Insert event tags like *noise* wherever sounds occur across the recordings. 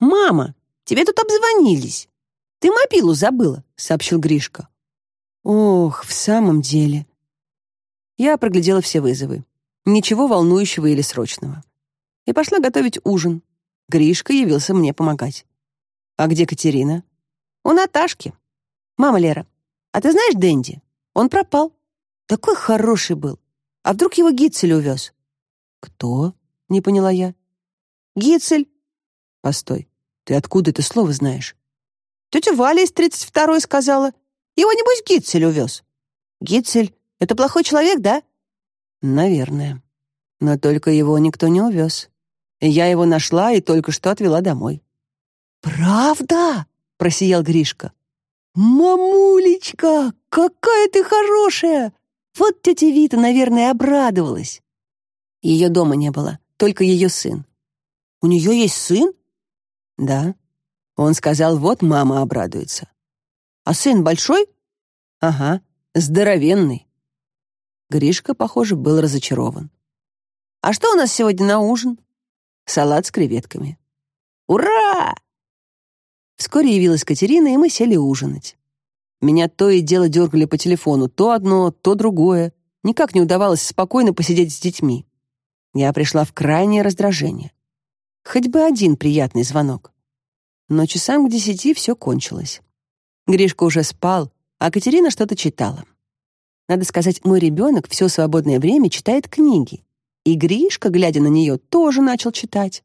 «Мама, тебе тут обзвонились. Ты мобилу забыла», — сообщил Гришка. «Ох, в самом деле». Я проглядела все вызовы. Ничего волнующего или срочного. И пошла готовить ужин. Гришка явился мне помогать. «А где Катерина?» «У Наташки. Мама Лера, а ты знаешь Дэнди? Он пропал. Такой хороший был. А вдруг его Гитцель увез?» «Кто?» — не поняла я. «Гитцель». «Постой, ты откуда это слово знаешь?» «Тетя Валя из 32-й сказала. Его, небось, Гитцель увез». «Гитцель — это плохой человек, да?» «Наверное. Но только его никто не увез. Я его нашла и только что отвела домой». «Правда?» — просиял Гришка. «Мамулечка, какая ты хорошая! Вот тетя Вита, наверное, обрадовалась». Ее дома не было, только ее сын. «У нее есть сын?» «Да». Он сказал, вот мама обрадуется. «А сын большой?» «Ага, здоровенный». Гришка, похоже, был разочарован. «А что у нас сегодня на ужин?» «Салат с креветками». «Ура!» Вскоре явилась Катерина, и мы сели ужинать. Меня то и дело дергали по телефону, то одно, то другое. Никак не удавалось спокойно посидеть с детьми. Я пришла в крайнее раздражение. Хоть бы один приятный звонок. Но часам к десяти все кончилось. Гришка уже спал, а Катерина что-то читала. Надо сказать, мой ребенок все свободное время читает книги. И Гришка, глядя на нее, тоже начал читать.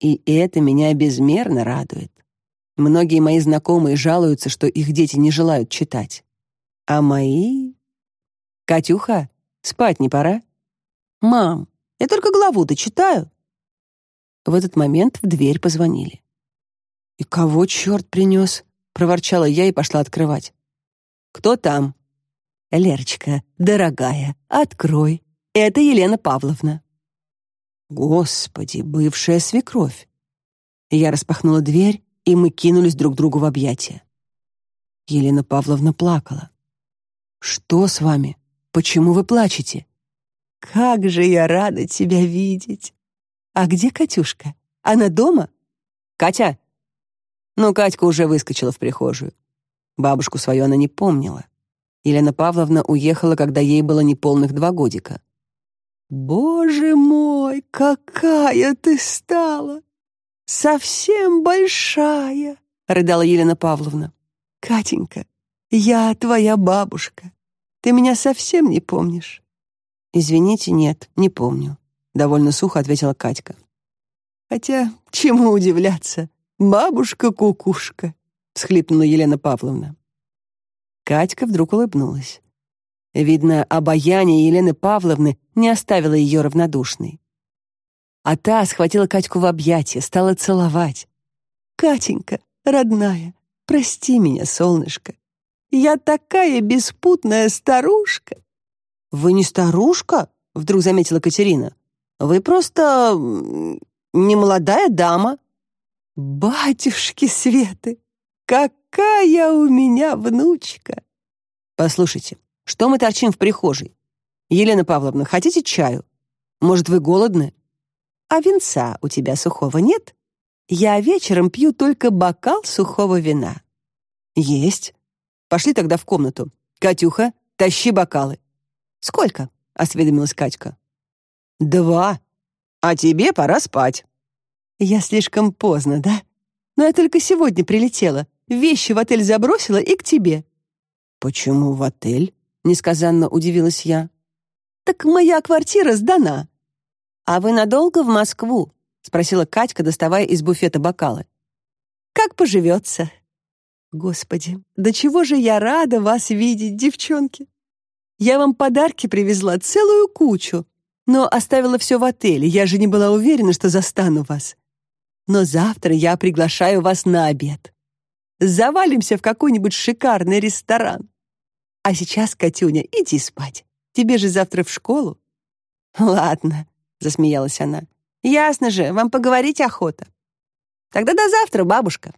И это меня безмерно радует. Многие мои знакомые жалуются, что их дети не желают читать. А мои... «Катюха, спать не пора?» «Мам, я только главу дочитаю». В этот момент в дверь позвонили. «И кого черт принес?» — проворчала я и пошла открывать. «Кто там?» «Лерочка, дорогая, открой. Это Елена Павловна». «Господи, бывшая свекровь!» Я распахнула дверь и мы кинулись друг другу в объятия. Елена Павловна плакала. «Что с вами? Почему вы плачете?» «Как же я рада тебя видеть!» «А где Катюшка? Она дома?» «Катя!» Но Катька уже выскочила в прихожую. Бабушку свою она не помнила. Елена Павловна уехала, когда ей было неполных два годика. «Боже мой, какая ты стала! совсем большая», — рыдала Елена Павловна. «Катенька, я твоя бабушка. Ты меня совсем не помнишь?» «Извините, нет, не помню», — довольно сухо ответила Катька. «Хотя, чему удивляться? Бабушка-кукушка», — всхлипнула Елена Павловна. Катька вдруг улыбнулась. Видно, обаяние Елены Павловны не оставило ее равнодушной. А та схватила Катьку в объятия, стала целовать. «Катенька, родная, прости меня, солнышко. Я такая беспутная старушка». «Вы не старушка?» — вдруг заметила Катерина. «Вы просто не молодая дама». «Батюшки Светы, какая у меня внучка!» «Послушайте, что мы торчим в прихожей? Елена Павловна, хотите чаю? Может, вы голодны?» А винца у тебя сухого нет? Я вечером пью только бокал сухого вина». «Есть. Пошли тогда в комнату. Катюха, тащи бокалы». «Сколько?» — осведомилась Катька. «Два. А тебе пора спать». «Я слишком поздно, да? Но я только сегодня прилетела. Вещи в отель забросила и к тебе». «Почему в отель?» — несказанно удивилась я. «Так моя квартира сдана. «А вы надолго в Москву?» — спросила Катька, доставая из буфета бокалы. «Как поживется?» «Господи, до чего же я рада вас видеть, девчонки! Я вам подарки привезла целую кучу, но оставила все в отеле, я же не была уверена, что застану вас. Но завтра я приглашаю вас на обед. Завалимся в какой-нибудь шикарный ресторан. А сейчас, Катюня, иди спать. Тебе же завтра в школу. Ладно, засмеялась она. Ясно же, вам поговорить охота. Тогда до завтра, бабушка.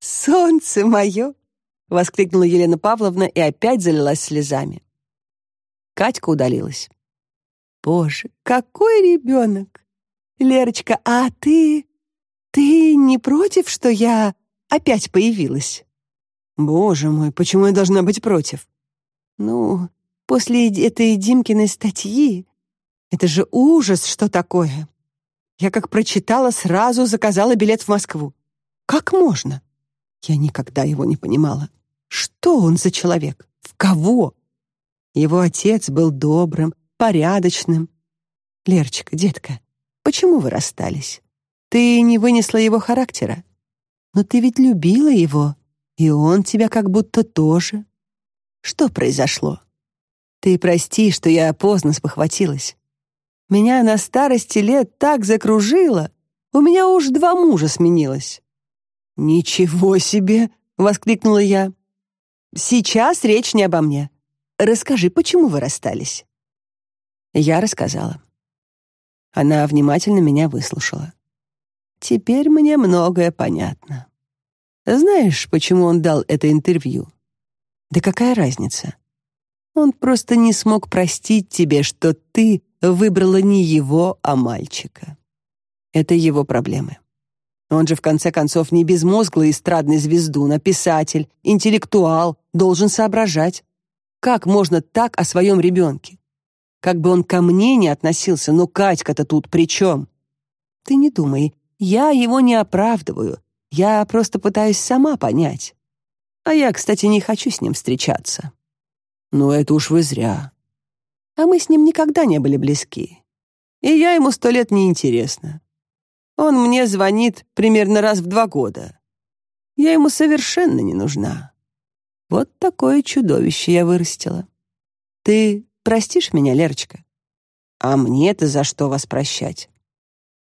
Солнце мое! воскликнула Елена Павловна и опять залилась слезами. Катька удалилась. Боже, какой ребенок! Лерочка, а ты? «Ты не против, что я опять появилась?» «Боже мой, почему я должна быть против?» «Ну, после этой Димкиной статьи это же ужас, что такое. Я как прочитала, сразу заказала билет в Москву. Как можно? Я никогда его не понимала. Что он за человек? В кого? Его отец был добрым, порядочным. Лерчика, детка, почему вы расстались? Ты не вынесла его характера. Но ты ведь любила его, и он тебя как будто тоже. Что произошло? Ты прости, что я поздно спохватилась. Меня на старости лет так закружило. У меня уж два мужа сменилось». «Ничего себе!» — воскликнула я. «Сейчас речь не обо мне. Расскажи, почему вы расстались?» Я рассказала. Она внимательно меня выслушала. «Теперь мне многое понятно. Знаешь, почему он дал это интервью?» «Да какая разница? Он просто не смог простить тебе, что ты выбрала не его, а мальчика. Это его проблемы. Он же, в конце концов, не безмозглый эстрадный звездун, а писатель, интеллектуал, должен соображать. Как можно так о своем ребенке? Как бы он ко мне не относился, но Катька-то тут при чем? Ты не думай, я его не оправдываю. Я просто пытаюсь сама понять. А я, кстати, не хочу с ним встречаться. Ну, это уж вы зря а мы с ним никогда не были близки. И я ему сто лет не интересна. Он мне звонит примерно раз в два года. Я ему совершенно не нужна. Вот такое чудовище я вырастила. Ты простишь меня, Лерочка? А мне-то за что вас прощать?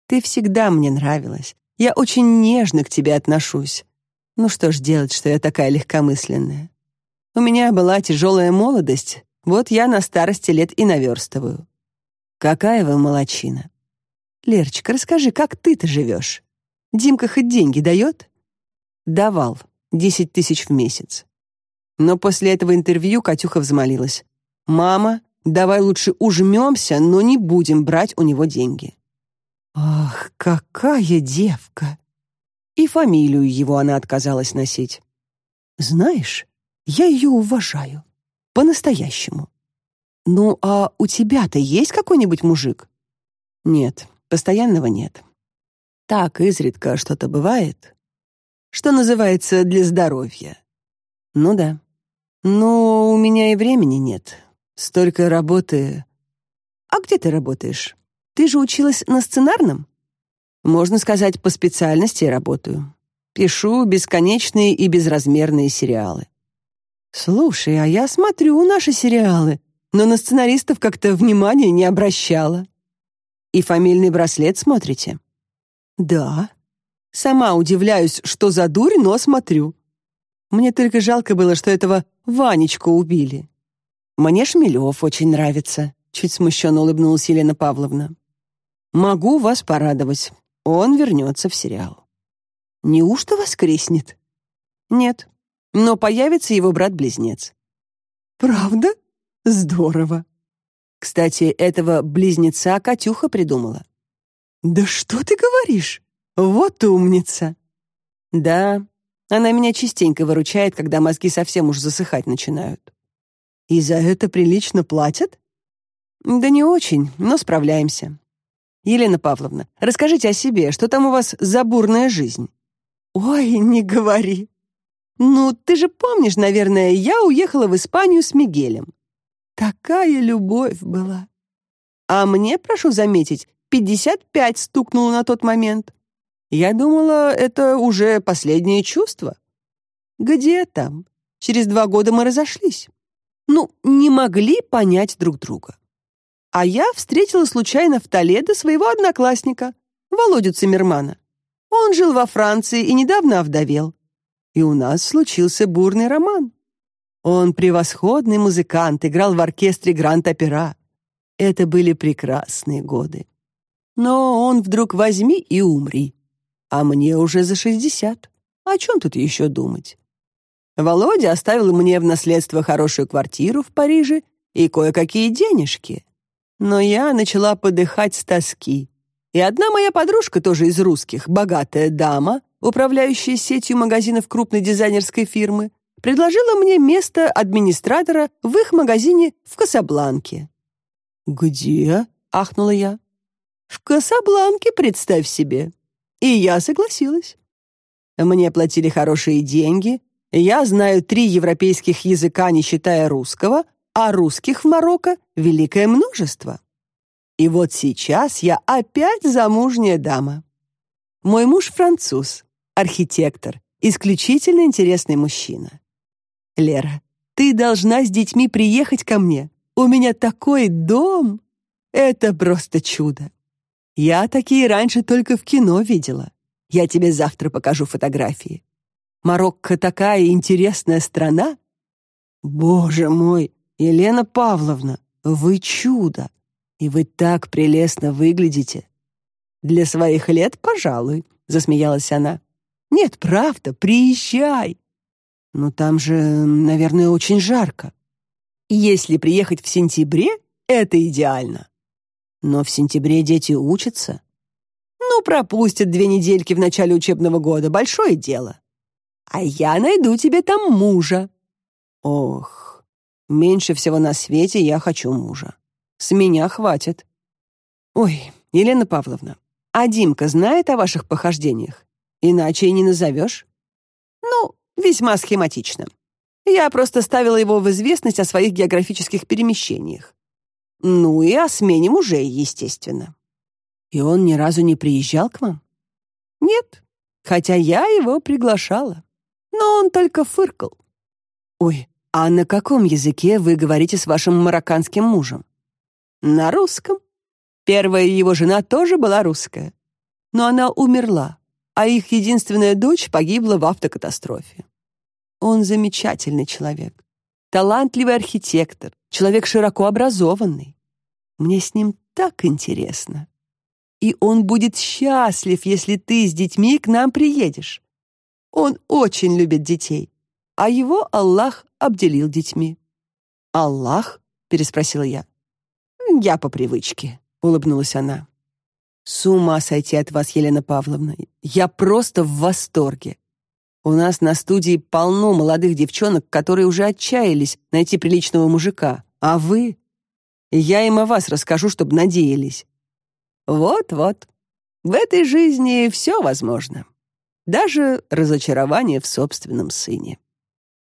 Ты всегда мне нравилась. Я очень нежно к тебе отношусь. Ну что ж делать, что я такая легкомысленная? У меня была тяжелая молодость, вот я на старости лет и наверстываю. Какая вы молочина. Лерочка, расскажи, как ты-то живешь? Димка хоть деньги дает? Давал. Десять тысяч в месяц. Но после этого интервью Катюха взмолилась. «Мама, давай лучше ужмемся, но не будем брать у него деньги». Ах, какая девка! И фамилию его она отказалась носить. Знаешь, я ее уважаю. По-настоящему. Ну, а у тебя-то есть какой-нибудь мужик? Нет, постоянного нет. Так, изредка что-то бывает. Что называется для здоровья. Ну да. Но у меня и времени нет. Столько работы. А где ты работаешь? Ты же училась на сценарном? Можно сказать, по специальности работаю. Пишу бесконечные и безразмерные сериалы. «Слушай, а я смотрю наши сериалы, но на сценаристов как-то внимания не обращала». «И фамильный браслет смотрите?» «Да». «Сама удивляюсь, что за дурь, но смотрю. Мне только жалко было, что этого Ванечку убили. Мне Шмелев очень нравится», — чуть смущенно улыбнулась Елена Павловна. «Могу вас порадовать. Он вернется в сериал». «Неужто воскреснет?» «Нет, но появится его брат-близнец. Правда? Здорово. Кстати, этого близнеца Катюха придумала. Да что ты говоришь? Вот умница. Да, она меня частенько выручает, когда мозги совсем уж засыхать начинают. И за это прилично платят? Да не очень, но справляемся. Елена Павловна, расскажите о себе, что там у вас за бурная жизнь? Ой, не говори. «Ну, ты же помнишь, наверное, я уехала в Испанию с Мигелем. Такая любовь была. А мне, прошу заметить, 55 стукнуло на тот момент. Я думала, это уже последнее чувство. Где там? Через два года мы разошлись. Ну, не могли понять друг друга. А я встретила случайно в Толедо своего одноклассника, Володю Циммермана. Он жил во Франции и недавно овдовел и у нас случился бурный роман. Он превосходный музыкант, играл в оркестре Гранд-Опера. Это были прекрасные годы. Но он вдруг возьми и умри. А мне уже за шестьдесят. О чем тут еще думать? Володя оставил мне в наследство хорошую квартиру в Париже и кое-какие денежки. Но я начала подыхать с тоски. И одна моя подружка, тоже из русских, богатая дама, управляющая сетью магазинов крупной дизайнерской фирмы, предложила мне место администратора в их магазине в Касабланке. «Где?» — ахнула я. «В Касабланке, представь себе». И я согласилась. Мне платили хорошие деньги, я знаю три европейских языка, не считая русского, а русских в Марокко великое множество. И вот сейчас я опять замужняя дама. Мой муж француз, архитектор, исключительно интересный мужчина. Лера, ты должна с детьми приехать ко мне. У меня такой дом. Это просто чудо. Я такие раньше только в кино видела. Я тебе завтра покажу фотографии. Марокко такая интересная страна. Боже мой, Елена Павловна, вы чудо. И вы так прелестно выглядите. Для своих лет, пожалуй, засмеялась она. Нет, правда, приезжай. Но там же, наверное, очень жарко. Если приехать в сентябре, это идеально. Но в сентябре дети учатся. Ну, пропустят две недельки в начале учебного года, большое дело а я найду тебе там мужа». Ох, меньше всего на свете я хочу мужа. С меня хватит. Ой, Елена Павловна, а Димка знает о ваших похождениях? Иначе и не назовешь. Ну, весьма схематично. Я просто ставила его в известность о своих географических перемещениях. Ну и о смене мужей, естественно. И он ни разу не приезжал к вам? Нет, хотя я его приглашала но он только фыркал. «Ой, а на каком языке вы говорите с вашим марокканским мужем?» «На русском. Первая его жена тоже была русская. Но она умерла, а их единственная дочь погибла в автокатастрофе. Он замечательный человек, талантливый архитектор, человек широко образованный. Мне с ним так интересно. И он будет счастлив, если ты с детьми к нам приедешь. Он очень любит детей, а его Аллах обделил детьми. «Аллах?» — переспросила я. «Я по привычке», — улыбнулась она. «С ума сойти от вас, Елена Павловна. Я просто в восторге. У нас на студии полно молодых девчонок, которые уже отчаялись найти приличного мужика. А вы? Я им о вас расскажу, чтобы надеялись. Вот-вот. В этой жизни все возможно даже разочарование в собственном сыне.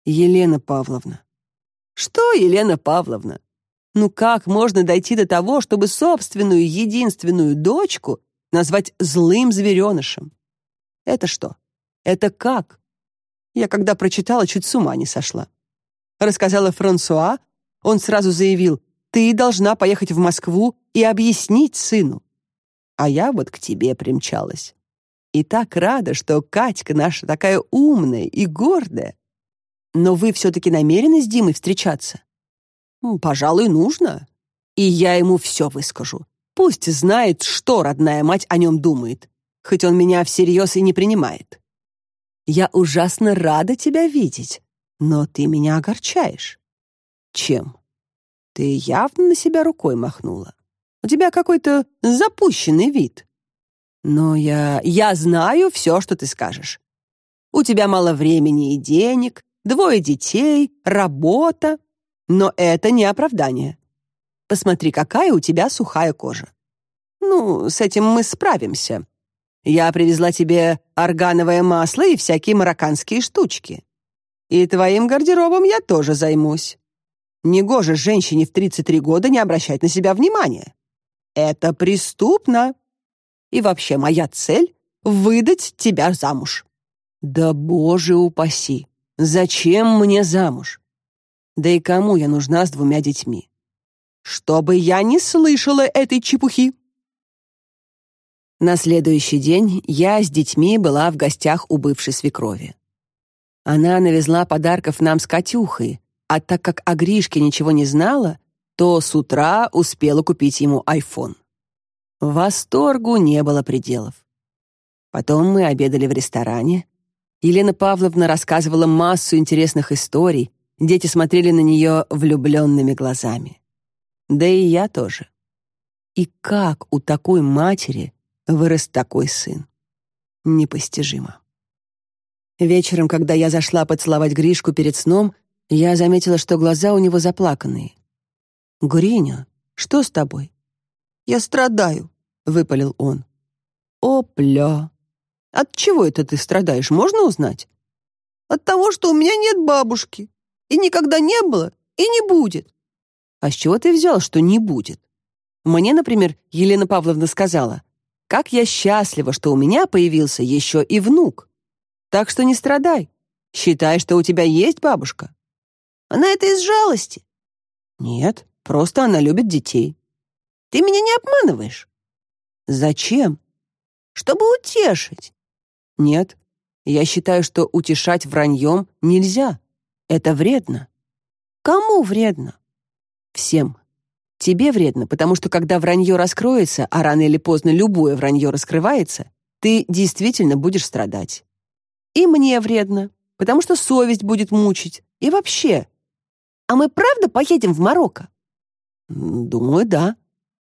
Елена Павловна. Что, Елена Павловна? Ну как можно дойти до того, чтобы собственную единственную дочку назвать злым зверенышем? Это что? Это как? Я когда прочитала, чуть с ума не сошла. Рассказала Франсуа, он сразу заявил, ты должна поехать в Москву и объяснить сыну. А я вот к тебе примчалась. И так рада, что Катька наша такая умная и гордая. Но вы все-таки намерены с Димой встречаться? Ну, пожалуй, нужно. И я ему все выскажу. Пусть знает, что родная мать о нем думает, хоть он меня всерьез и не принимает. Я ужасно рада тебя видеть, но ты меня огорчаешь. Чем? Ты явно на себя рукой махнула. У тебя какой-то запущенный вид. Но я... я знаю все, что ты скажешь. У тебя мало времени и денег, двое детей, работа. Но это не оправдание. Посмотри, какая у тебя сухая кожа. Ну, с этим мы справимся. Я привезла тебе органовое масло и всякие марокканские штучки. И твоим гардеробом я тоже займусь. Негоже женщине в 33 года не обращать на себя внимания. Это преступно. И вообще, моя цель — выдать тебя замуж». «Да, боже упаси! Зачем мне замуж? Да и кому я нужна с двумя детьми? Чтобы я не слышала этой чепухи!» На следующий день я с детьми была в гостях у бывшей свекрови. Она навезла подарков нам с Катюхой, а так как о Гришке ничего не знала, то с утра успела купить ему айфон. Восторгу не было пределов. Потом мы обедали в ресторане. Елена Павловна рассказывала массу интересных историй, дети смотрели на нее влюбленными глазами. Да и я тоже. И как у такой матери вырос такой сын. Непостижимо. Вечером, когда я зашла поцеловать Гришку перед сном, я заметила, что глаза у него заплаканные. «Гриня, что с тобой?» «Я страдаю», — выпалил он. «Опля! От чего это ты страдаешь, можно узнать?» «От того, что у меня нет бабушки. И никогда не было, и не будет». «А с чего ты взял, что не будет?» Мне, например, Елена Павловна сказала, «Как я счастлива, что у меня появился еще и внук. Так что не страдай. Считай, что у тебя есть бабушка». Она это из жалости. Нет, просто она любит детей. Ты меня не обманываешь? Зачем? Чтобы утешить. Нет, я считаю, что утешать враньем нельзя. Это вредно. Кому вредно? Всем. Тебе вредно, потому что когда вранье раскроется, а рано или поздно любое вранье раскрывается, ты действительно будешь страдать. И мне вредно, потому что совесть будет мучить. И вообще, а мы правда поедем в Марокко? Думаю, да.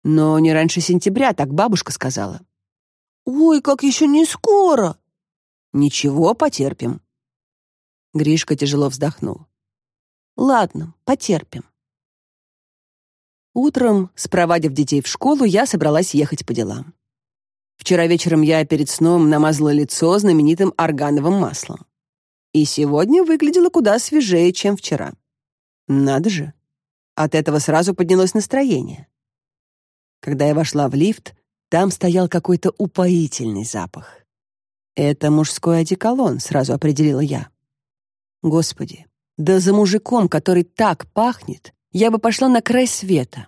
Но не раньше сентября, так бабушка сказала. Ой, как еще не скоро. Ничего, потерпим. Гришка тяжело вздохнул. Ладно, потерпим. Утром, спровадив детей в школу, я собралась ехать по делам. Вчера вечером я перед сном намазала лицо знаменитым органовым маслом. И сегодня выглядело куда свежее, чем вчера. Надо же. От этого сразу поднялось настроение. Когда я вошла в лифт, там стоял какой-то упоительный запах. Это мужской одеколон, сразу определила я. Господи, да за мужиком, который так пахнет, я бы пошла на край света.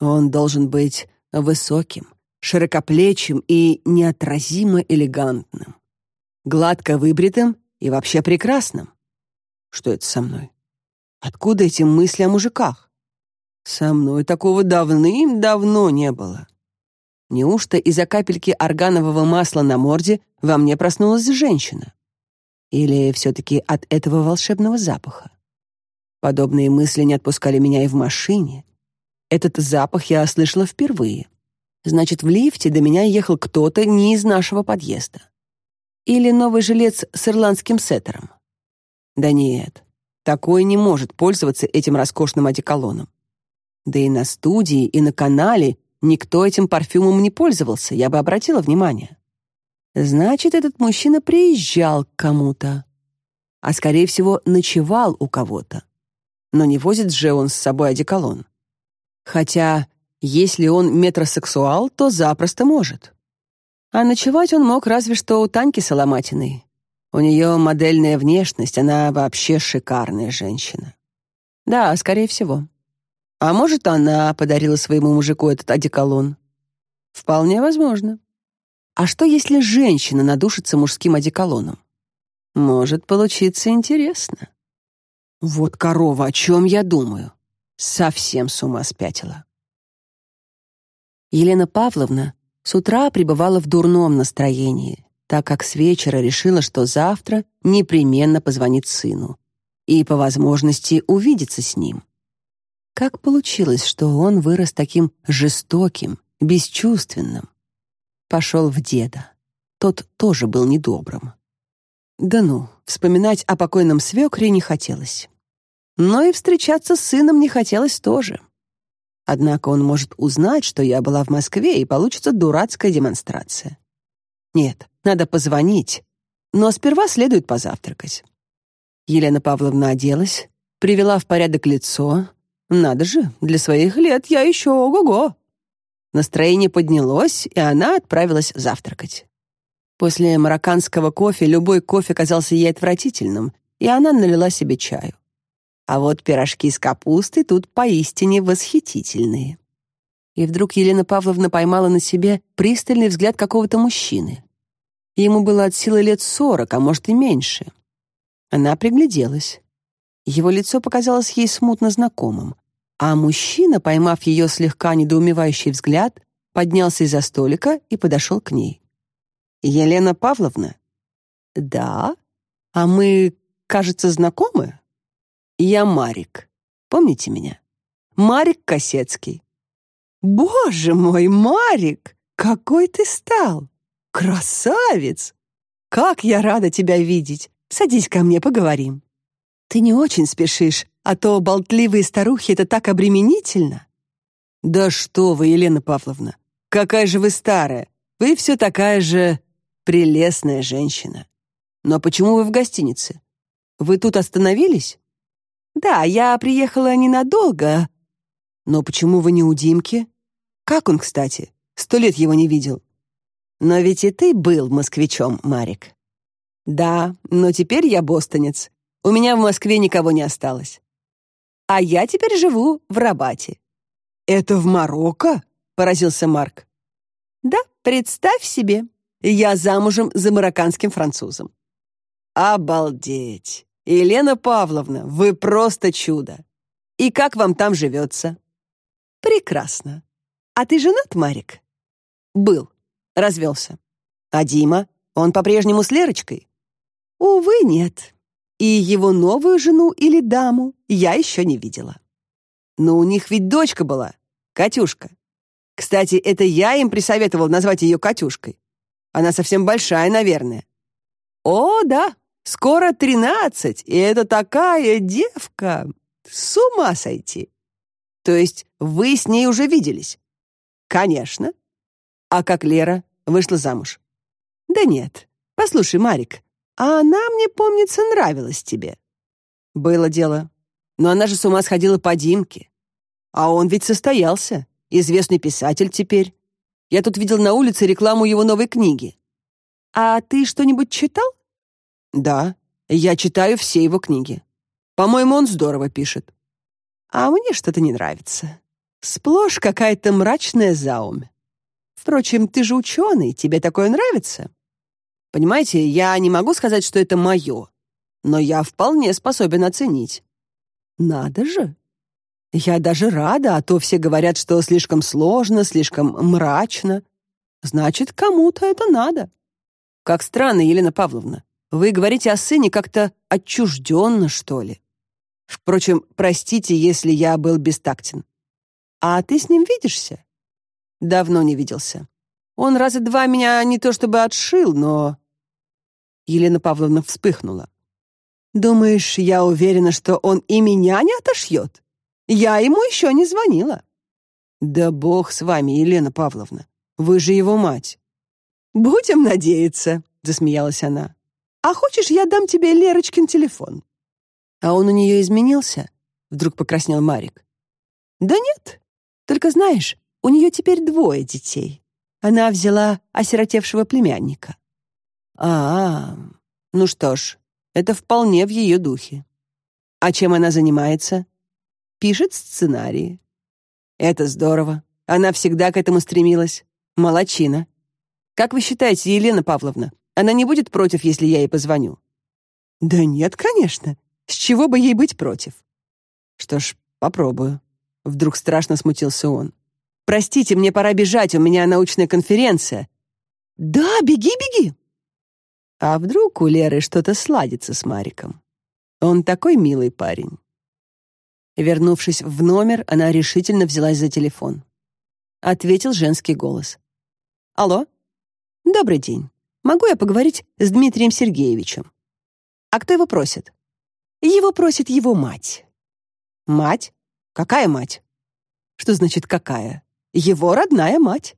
Он должен быть высоким, широкоплечим и неотразимо элегантным, гладко выбритым и вообще прекрасным. Что это со мной? Откуда эти мысли о мужиках? Со мной такого давным-давно не было. Неужто из-за капельки органового масла на морде во мне проснулась женщина? Или все-таки от этого волшебного запаха? Подобные мысли не отпускали меня и в машине. Этот запах я слышала впервые. Значит, в лифте до меня ехал кто-то не из нашего подъезда. Или новый жилец с ирландским сеттером. Да нет, такой не может пользоваться этим роскошным одеколоном. Да и на студии, и на канале никто этим парфюмом не пользовался, я бы обратила внимание. Значит, этот мужчина приезжал к кому-то. А, скорее всего, ночевал у кого-то. Но не возит же он с собой одеколон. Хотя, если он метросексуал, то запросто может. А ночевать он мог разве что у Таньки Соломатиной, у нее модельная внешность, она вообще шикарная женщина. Да, скорее всего. А может, она подарила своему мужику этот одеколон? Вполне возможно. А что, если женщина надушится мужским одеколоном? Может получиться интересно. Вот корова, о чем я думаю. Совсем с ума спятила. Елена Павловна с утра пребывала в дурном настроении, так как с вечера решила, что завтра непременно позвонит сыну и, по возможности, увидится с ним. Как получилось, что он вырос таким жестоким, бесчувственным? Пошел в деда. Тот тоже был недобрым. Да ну, вспоминать о покойном свекре не хотелось. Но и встречаться с сыном не хотелось тоже. Однако он может узнать, что я была в Москве, и получится дурацкая демонстрация. Нет, надо позвонить. Но сперва следует позавтракать. Елена Павловна оделась, привела в порядок лицо. Надо же, для своих лет я еще ого-го. Настроение поднялось, и она отправилась завтракать. После марокканского кофе любой кофе казался ей отвратительным, и она налила себе чаю. А вот пирожки с капустой тут поистине восхитительные. И вдруг Елена Павловна поймала на себе пристальный взгляд какого-то мужчины. Ему было от силы лет сорок, а может и меньше. Она пригляделась. Его лицо показалось ей смутно знакомым, а мужчина, поймав ее слегка недоумевающий взгляд, поднялся из-за столика и подошел к ней. «Елена Павловна?» «Да? А мы, кажется, знакомы?» «Я Марик. Помните меня? Марик Косецкий». «Боже мой, Марик! какой ты стал! Красавец! Как я рада тебя видеть! Садись ко мне, поговорим. Ты не очень спешишь, а то болтливые старухи — это так обременительно. Да что вы, Елена Павловна, какая же вы старая! Вы все такая же прелестная женщина. Но почему вы в гостинице? Вы тут остановились? Да, я приехала ненадолго. Но почему вы не у Димки? Как он, кстати? Сто лет его не видел. Но ведь и ты был москвичом, Марик. Да, но теперь я бостонец. У меня в Москве никого не осталось. А я теперь живу в Рабате. Это в Марокко? Поразился Марк. Да, представь себе. Я замужем за марокканским французом. Обалдеть! Елена Павловна, вы просто чудо! И как вам там живется? Прекрасно. А ты женат, Марик? Был. Развелся. А Дима? Он по-прежнему с Лерочкой? Увы, нет. И его новую жену или даму я еще не видела. Но у них ведь дочка была, Катюшка. Кстати, это я им присоветовал назвать ее Катюшкой. Она совсем большая, наверное. О, да, скоро тринадцать, и это такая девка. С ума сойти. То есть вы с ней уже виделись? Конечно. А как Лера вышла замуж? Да нет. Послушай, Марик, а она, мне помнится, нравилась тебе. Было дело. Но она же с ума сходила по Димке. А он ведь состоялся. Известный писатель теперь. Я тут видел на улице рекламу его новой книги. А ты что-нибудь читал? Да, я читаю все его книги. По-моему, он здорово пишет. А мне что-то не нравится. Сплошь какая-то мрачная заумь. Впрочем, ты же ученый, тебе такое нравится? Понимаете, я не могу сказать, что это мое, но я вполне способен оценить. Надо же. Я даже рада, а то все говорят, что слишком сложно, слишком мрачно. Значит, кому-то это надо. Как странно, Елена Павловна. Вы говорите о сыне как-то отчужденно, что ли. Впрочем, простите, если я был бестактен. А ты с ним видишься? Давно не виделся. Он раза два меня не то чтобы отшил, но... Елена Павловна вспыхнула. Думаешь, я уверена, что он и меня не отошьет? Я ему еще не звонила. Да бог с вами, Елена Павловна. Вы же его мать. Будем надеяться, засмеялась она. А хочешь, я дам тебе Лерочкин телефон? А он у нее изменился? Вдруг покраснел Марик. Да нет. Только знаешь, у нее теперь двое детей. Она взяла осиротевшего племянника. А, -а, -а. ну что ж, это вполне в ее духе. А чем она занимается? пишет сценарии. Это здорово. Она всегда к этому стремилась. Молодчина. Как вы считаете, Елена Павловна, она не будет против, если я ей позвоню? Да нет, конечно. С чего бы ей быть против? Что ж, попробую. Вдруг страшно смутился он. Простите, мне пора бежать, у меня научная конференция. Да, беги, беги. А вдруг у Леры что-то сладится с Мариком? Он такой милый парень. Вернувшись в номер, она решительно взялась за телефон. Ответил женский голос. «Алло? Добрый день. Могу я поговорить с Дмитрием Сергеевичем?» «А кто его просит?» «Его просит его мать». «Мать? Какая мать?» «Что значит «какая»?» «Его родная мать».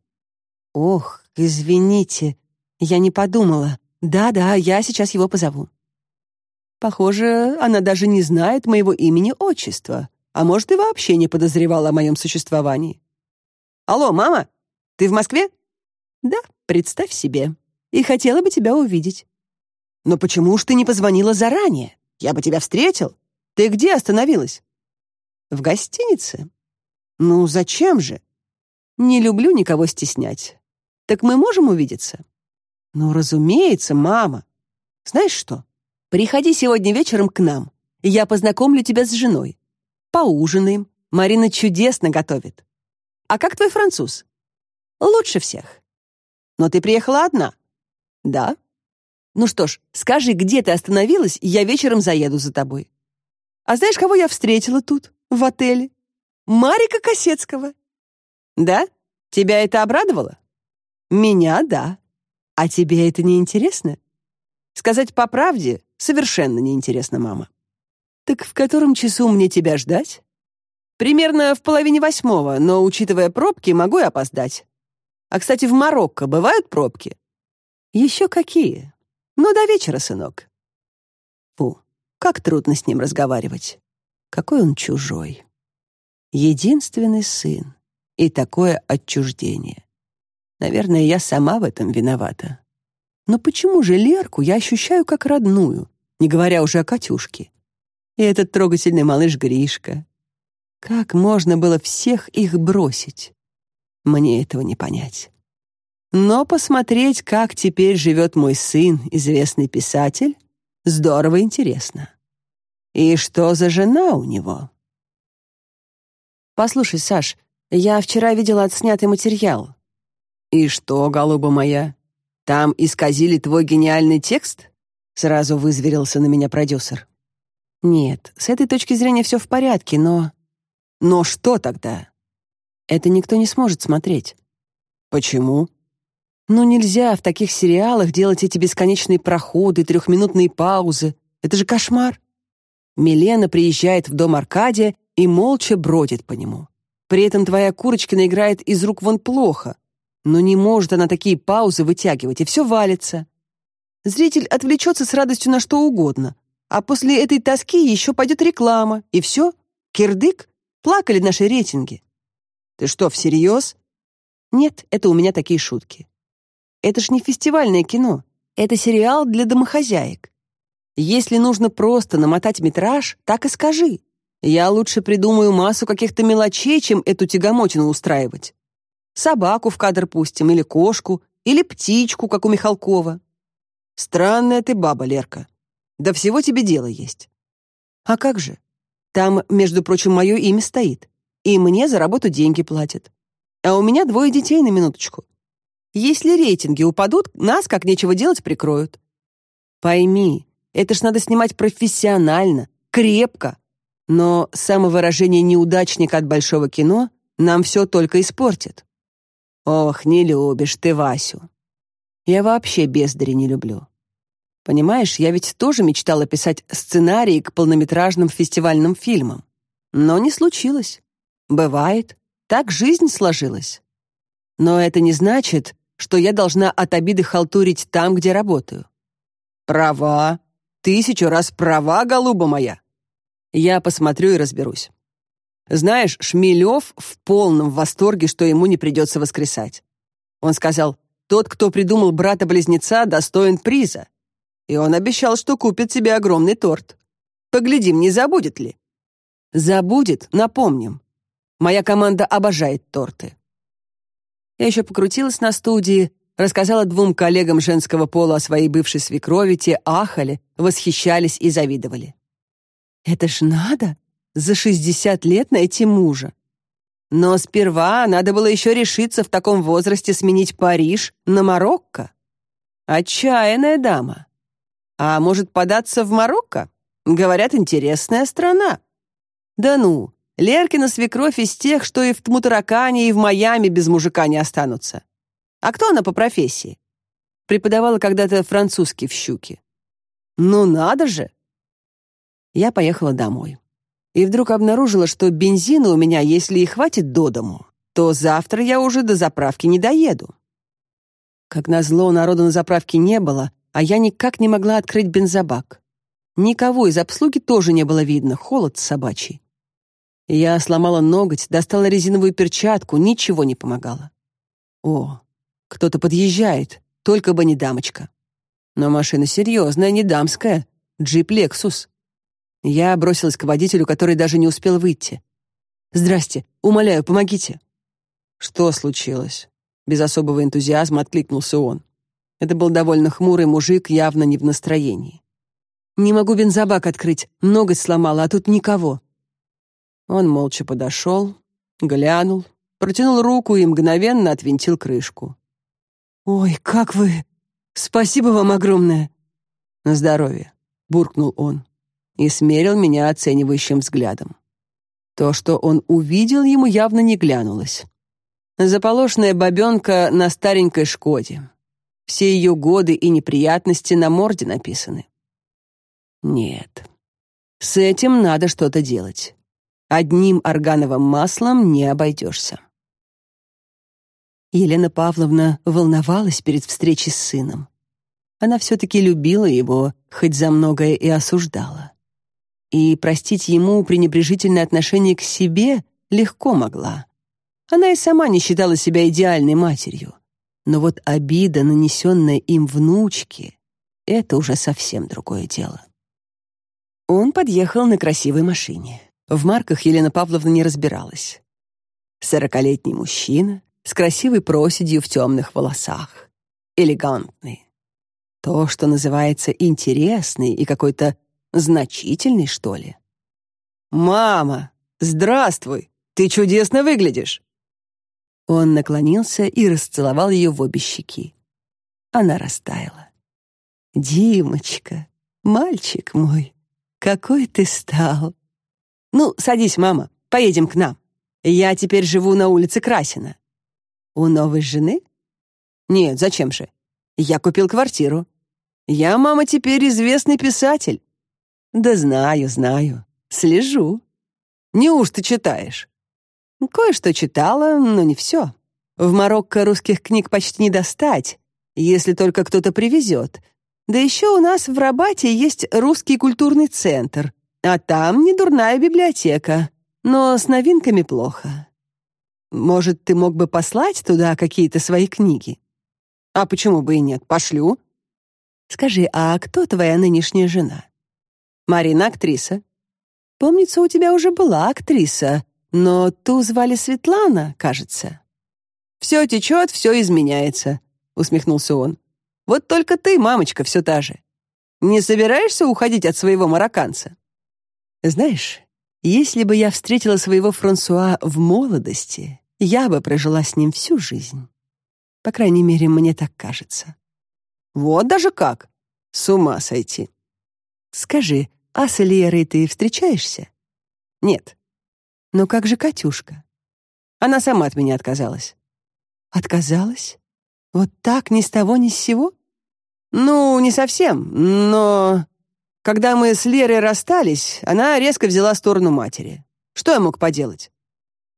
«Ох, извините, я не подумала. Да-да, я сейчас его позову». Похоже, она даже не знает моего имени-отчества, а может и вообще не подозревала о моем существовании. Алло, мама, ты в Москве? Да, представь себе. И хотела бы тебя увидеть. Но почему уж ты не позвонила заранее? Я бы тебя встретил. Ты где остановилась? В гостинице. Ну, зачем же? Не люблю никого стеснять. Так мы можем увидеться? Ну, разумеется, мама. Знаешь что? Приходи сегодня вечером к нам. Я познакомлю тебя с женой. Поужинаем. Марина чудесно готовит. А как твой француз? Лучше всех. Но ты приехала одна? Да. Ну что ж, скажи, где ты остановилась, я вечером заеду за тобой. А знаешь, кого я встретила тут, в отеле? Марика Косецкого. Да? Тебя это обрадовало? Меня — да. А тебе это не интересно? Сказать по правде, совершенно не интересно, мама. Так в котором часу мне тебя ждать? Примерно в половине восьмого, но, учитывая пробки, могу и опоздать. А, кстати, в Марокко бывают пробки? Еще какие? Ну, до вечера, сынок. Фу, как трудно с ним разговаривать. Какой он чужой. Единственный сын. И такое отчуждение. Наверное, я сама в этом виновата. Но почему же Лерку я ощущаю как родную, не говоря уже о Катюшке? И этот трогательный малыш Гришка. Как можно было всех их бросить? Мне этого не понять. Но посмотреть, как теперь живет мой сын, известный писатель, здорово интересно. И что за жена у него? Послушай, Саш, я вчера видела отснятый материал. И что, голуба моя, там исказили твой гениальный текст? Сразу вызверился на меня продюсер. Нет, с этой точки зрения все в порядке, но... Но что тогда? Это никто не сможет смотреть. Почему? Ну нельзя в таких сериалах делать эти бесконечные проходы, трехминутные паузы. Это же кошмар. Милена приезжает в дом Аркадия и молча бродит по нему. При этом твоя Курочкина играет из рук вон плохо, но не может она такие паузы вытягивать, и все валится. Зритель отвлечется с радостью на что угодно, а после этой тоски еще пойдет реклама, и все, кирдык, плакали наши рейтинги. Ты что, всерьез? Нет, это у меня такие шутки. Это ж не фестивальное кино. Это сериал для домохозяек. Если нужно просто намотать метраж, так и скажи. Я лучше придумаю массу каких-то мелочей, чем эту тягомотину устраивать. Собаку в кадр пустим, или кошку, или птичку, как у Михалкова. Странная ты баба, Лерка. Да всего тебе дело есть. А как же? Там, между прочим, мое имя стоит. И мне за работу деньги платят. А у меня двое детей на минуточку. Если рейтинги упадут, нас, как нечего делать, прикроют. Пойми, это ж надо снимать профессионально, крепко. Но самовыражение неудачника от большого кино нам все только испортит. Ох, не любишь ты Васю. Я вообще бездари не люблю. Понимаешь, я ведь тоже мечтала писать сценарии к полнометражным фестивальным фильмам. Но не случилось. Бывает. Так жизнь сложилась. Но это не значит, что я должна от обиды халтурить там, где работаю. Права. Тысячу раз права, голуба моя. Я посмотрю и разберусь. Знаешь, Шмелев в полном восторге, что ему не придется воскресать. Он сказал, тот, кто придумал брата-близнеца, достоин приза. И он обещал, что купит себе огромный торт. Поглядим, не забудет ли. Забудет, напомним. Моя команда обожает торты. Я еще покрутилась на студии, рассказала двум коллегам женского пола о своей бывшей свекрови, те ахали, восхищались и завидовали. «Это ж надо! За шестьдесят лет найти мужа!» Но сперва надо было еще решиться в таком возрасте сменить Париж на Марокко. Отчаянная дама. А может податься в Марокко? Говорят, интересная страна. Да ну, Леркина свекровь из тех, что и в Тмутаракане, и в Майами без мужика не останутся. А кто она по профессии? Преподавала когда-то французский в Щуке. Ну надо же! Я поехала домой. И вдруг обнаружила, что бензина у меня, если и хватит до дому, то завтра я уже до заправки не доеду. Как назло, народу на заправке не было, а я никак не могла открыть бензобак. Никого из обслуги тоже не было видно, холод собачий. Я сломала ноготь, достала резиновую перчатку, ничего не помогало. О, кто-то подъезжает, только бы не дамочка. Но машина серьезная, не дамская. Джип Лексус. Я бросилась к водителю, который даже не успел выйти. «Здрасте, умоляю, помогите». «Что случилось?» Без особого энтузиазма откликнулся он. Это был довольно хмурый мужик, явно не в настроении. «Не могу бензобак открыть, ноготь сломала, а тут никого. Он молча подошел, глянул, протянул руку и мгновенно отвинтил крышку. «Ой, как вы! Спасибо вам огромное!» «На здоровье!» — буркнул он и смерил меня оценивающим взглядом. То, что он увидел, ему явно не глянулось. Заполошная бабенка на старенькой «Шкоде». Все ее годы и неприятности на морде написаны. Нет, с этим надо что-то делать. Одним органовым маслом не обойдешься. Елена Павловна волновалась перед встречей с сыном. Она все-таки любила его, хоть за многое и осуждала. И простить ему пренебрежительное отношение к себе легко могла. Она и сама не считала себя идеальной матерью. Но вот обида, нанесенная им внучке, это уже совсем другое дело. Он подъехал на красивой машине. В марках Елена Павловна не разбиралась. Сорокалетний мужчина с красивой проседью в темных волосах. Элегантный. То, что называется интересный и какой-то значительный, что ли. «Мама, здравствуй! Ты чудесно выглядишь!» Он наклонился и расцеловал ее в обе щеки. Она растаяла. «Димочка, мальчик мой, какой ты стал!» «Ну, садись, мама, поедем к нам. Я теперь живу на улице Красина». «У новой жены?» «Нет, зачем же? Я купил квартиру. Я, мама, теперь известный писатель». «Да знаю, знаю. Слежу». «Неужто читаешь?» Кое-что читала, но не все. В Марокко русских книг почти не достать, если только кто-то привезет. Да еще у нас в Рабате есть русский культурный центр, а там не дурная библиотека, но с новинками плохо. Может, ты мог бы послать туда какие-то свои книги? А почему бы и нет? Пошлю. Скажи, а кто твоя нынешняя жена? Марина актриса. Помнится, у тебя уже была актриса, но ту звали Светлана, кажется. «Все течет, все изменяется», — усмехнулся он. «Вот только ты, мамочка, все та же. Не собираешься уходить от своего марокканца?» «Знаешь, если бы я встретила своего Франсуа в молодости, я бы прожила с ним всю жизнь. По крайней мере, мне так кажется». «Вот даже как! С ума сойти!» «Скажи, а с Лерой ты встречаешься?» «Нет, но как же Катюшка? Она сама от меня отказалась. Отказалась? Вот так ни с того ни с сего? Ну, не совсем, но когда мы с Лерой расстались, она резко взяла сторону матери. Что я мог поделать?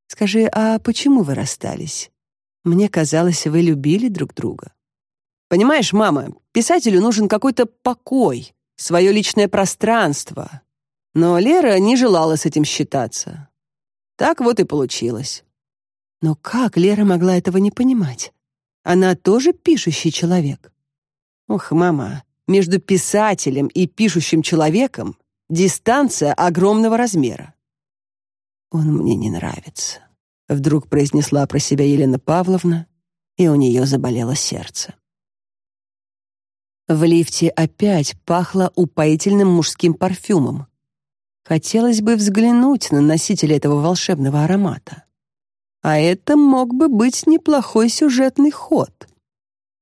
Скажи, а почему вы расстались? Мне казалось, вы любили друг друга. Понимаешь, мама, писателю нужен какой-то покой, свое личное пространство. Но Лера не желала с этим считаться. Так вот и получилось. Но как Лера могла этого не понимать? Она тоже пишущий человек. Ох, мама, между писателем и пишущим человеком дистанция огромного размера. Он мне не нравится, вдруг произнесла про себя Елена Павловна, и у нее заболело сердце. В лифте опять пахло упоительным мужским парфюмом. Хотелось бы взглянуть на носителя этого волшебного аромата. А это мог бы быть неплохой сюжетный ход.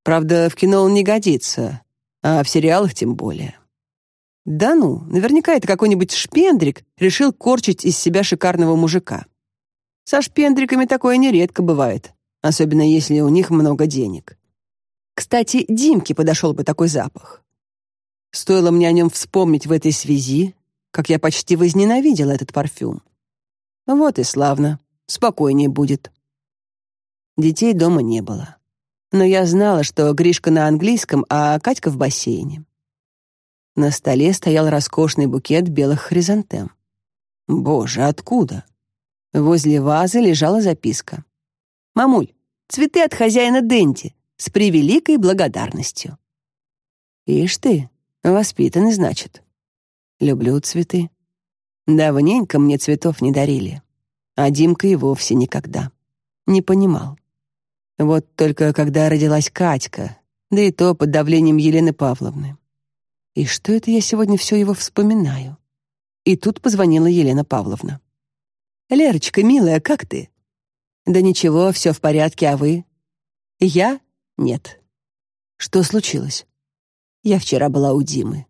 Правда, в кино он не годится, а в сериалах тем более. Да ну, наверняка это какой-нибудь шпендрик решил корчить из себя шикарного мужика. Со шпендриками такое нередко бывает, особенно если у них много денег. Кстати, Димке подошел бы такой запах. Стоило мне о нем вспомнить в этой связи, как я почти возненавидела этот парфюм. Вот и славно, спокойнее будет. Детей дома не было. Но я знала, что Гришка на английском, а Катька в бассейне. На столе стоял роскошный букет белых хризантем. Боже, откуда? Возле вазы лежала записка. «Мамуль, цветы от хозяина Дэнди, с превеликой благодарностью». Ишь ты, воспитанный, значит. Люблю цветы. Давненько мне цветов не дарили. А Димка и вовсе никогда. Не понимал. Вот только когда родилась Катька, да и то под давлением Елены Павловны. И что это я сегодня все его вспоминаю? И тут позвонила Елена Павловна. «Лерочка, милая, как ты?» «Да ничего, все в порядке, а вы?» «Я? Нет». «Что случилось?» «Я вчера была у Димы».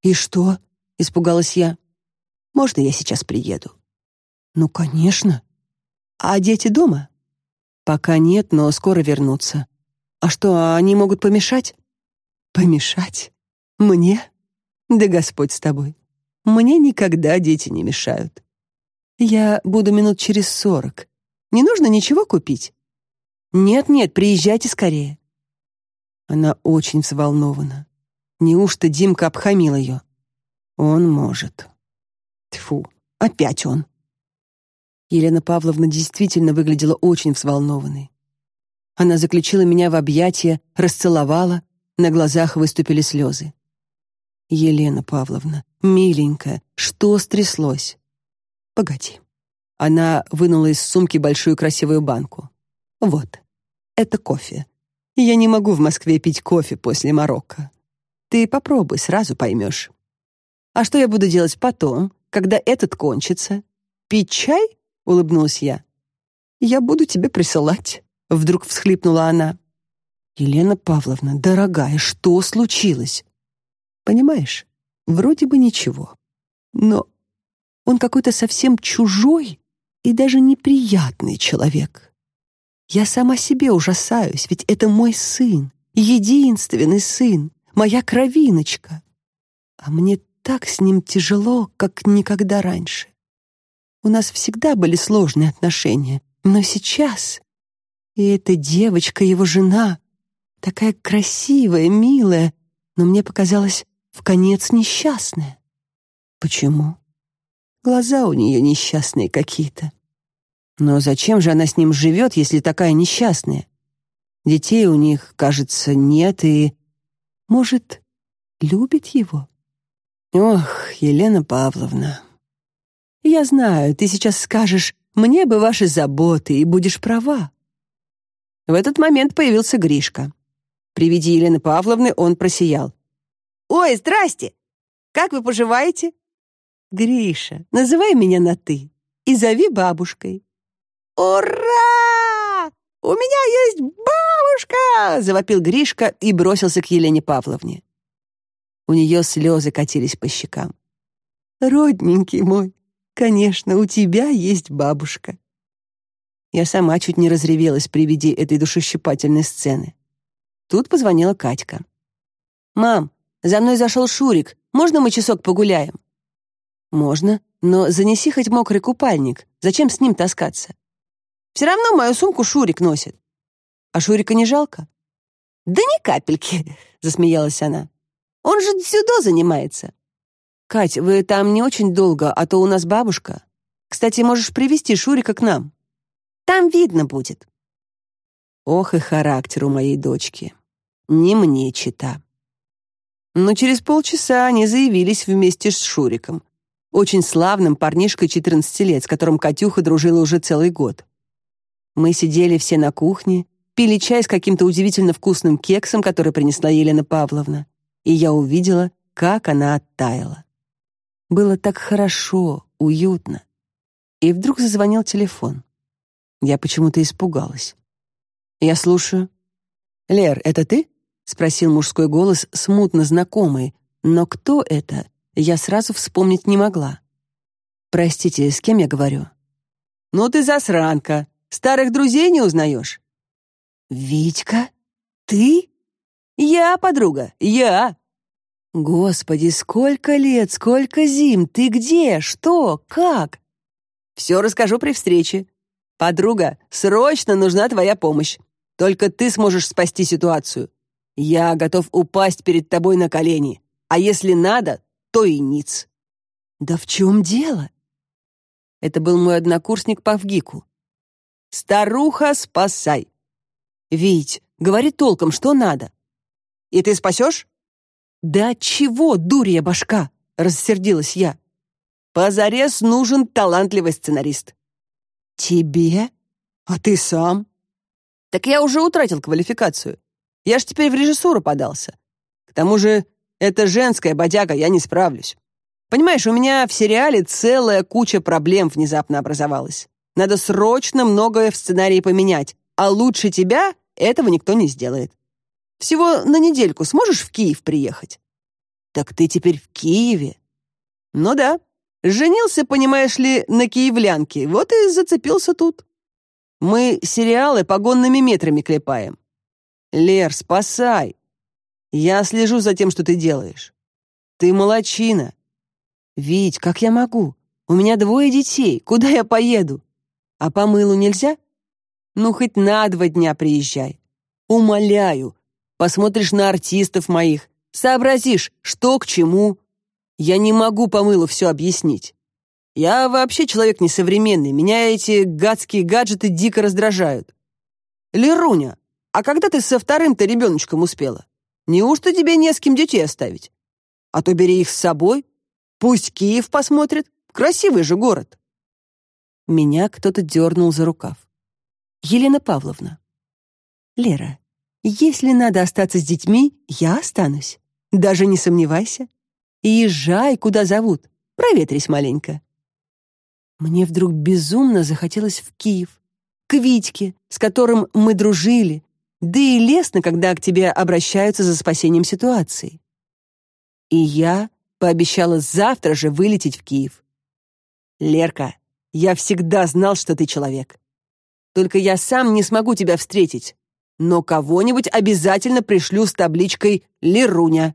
«И что?» — испугалась я. «Можно я сейчас приеду?» «Ну, конечно. А дети дома?» Пока нет, но скоро вернутся. А что, они могут помешать? Помешать? Мне? Да Господь с тобой. Мне никогда дети не мешают. Я буду минут через сорок. Не нужно ничего купить? Нет-нет, приезжайте скорее. Она очень взволнована. Неужто Димка обхамил ее? Он может. Тьфу, опять он. Елена Павловна действительно выглядела очень взволнованной. Она заключила меня в объятия, расцеловала, на глазах выступили слезы. «Елена Павловна, миленькая, что стряслось?» «Погоди». Она вынула из сумки большую красивую банку. «Вот, это кофе. Я не могу в Москве пить кофе после Марокко. Ты попробуй, сразу поймешь. А что я буду делать потом, когда этот кончится? Пить чай? Улыбнулась я. Я буду тебе присылать. Вдруг всхлипнула она. Елена Павловна, дорогая, что случилось? Понимаешь, вроде бы ничего. Но он какой-то совсем чужой и даже неприятный человек. Я сама себе ужасаюсь, ведь это мой сын, единственный сын, моя кровиночка. А мне так с ним тяжело, как никогда раньше. У нас всегда были сложные отношения, но сейчас... И эта девочка, его жена, такая красивая, милая, но мне показалось, в конец несчастная. Почему? Глаза у нее несчастные какие-то. Но зачем же она с ним живет, если такая несчастная? Детей у них, кажется, нет и... Может, любит его? Ох, Елена Павловна. Я знаю, ты сейчас скажешь, мне бы ваши заботы, и будешь права. В этот момент появился Гришка. При виде Елены Павловны он просиял. «Ой, здрасте! Как вы поживаете?» «Гриша, называй меня на «ты» и зови бабушкой. «Ура! У меня есть бабушка!» — завопил Гришка и бросился к Елене Павловне. У нее слезы катились по щекам. «Родненький мой, конечно, у тебя есть бабушка». Я сама чуть не разревелась при виде этой душещипательной сцены. Тут позвонила Катька. «Мам, за мной зашел Шурик. Можно мы часок погуляем?» «Можно, но занеси хоть мокрый купальник. Зачем с ним таскаться?» Все равно мою сумку Шурик носит. А Шурика не жалко? Да ни капельки, *laughs* засмеялась она. Он же дзюдо занимается. Кать, вы там не очень долго, а то у нас бабушка. Кстати, можешь привести Шурика к нам. Там видно будет. Ох и характер у моей дочки. Не мне чита. Но через полчаса они заявились вместе с Шуриком, очень славным парнишкой 14 лет, с которым Катюха дружила уже целый год. Мы сидели все на кухне, пили чай с каким-то удивительно вкусным кексом, который принесла Елена Павловна, и я увидела, как она оттаяла. Было так хорошо, уютно. И вдруг зазвонил телефон. Я почему-то испугалась. «Я слушаю». «Лер, это ты?» — спросил мужской голос, смутно знакомый, но кто это, я сразу вспомнить не могла. «Простите, с кем я говорю?» «Ну ты засранка», Старых друзей не узнаешь?» «Витька? Ты?» «Я, подруга, я!» «Господи, сколько лет, сколько зим! Ты где? Что? Как?» «Все расскажу при встрече. Подруга, срочно нужна твоя помощь. Только ты сможешь спасти ситуацию. Я готов упасть перед тобой на колени. А если надо, то и ниц». «Да в чем дело?» Это был мой однокурсник по ВГИКу. Старуха, спасай. Вить, говори толком, что надо. И ты спасешь? Да чего, дурья башка, рассердилась я. Позарез нужен талантливый сценарист. Тебе? А ты сам? Так я уже утратил квалификацию. Я ж теперь в режиссуру подался. К тому же, это женская бодяга, я не справлюсь. Понимаешь, у меня в сериале целая куча проблем внезапно образовалась. Надо срочно многое в сценарии поменять, а лучше тебя этого никто не сделает. Всего на недельку сможешь в Киев приехать? Так ты теперь в Киеве? Ну да. Женился, понимаешь ли, на киевлянке, вот и зацепился тут. Мы сериалы погонными метрами клепаем. Лер, спасай. Я слежу за тем, что ты делаешь. Ты молочина. Вить, как я могу? У меня двое детей. Куда я поеду? А по мылу нельзя? Ну, хоть на два дня приезжай. Умоляю. Посмотришь на артистов моих, сообразишь, что к чему. Я не могу по мылу все объяснить. Я вообще человек несовременный, меня эти гадские гаджеты дико раздражают. Леруня, а когда ты со вторым-то ребеночком успела? Неужто тебе не с кем детей оставить? А то бери их с собой. Пусть Киев посмотрит. Красивый же город. Меня кто-то дернул за рукав. Елена Павловна. Лера, если надо остаться с детьми, я останусь. Даже не сомневайся. Езжай, куда зовут. Проветрись маленько. Мне вдруг безумно захотелось в Киев. К Витьке, с которым мы дружили. Да и лестно, когда к тебе обращаются за спасением ситуации. И я пообещала завтра же вылететь в Киев. Лерка, я всегда знал, что ты человек. Только я сам не смогу тебя встретить, но кого-нибудь обязательно пришлю с табличкой «Леруня».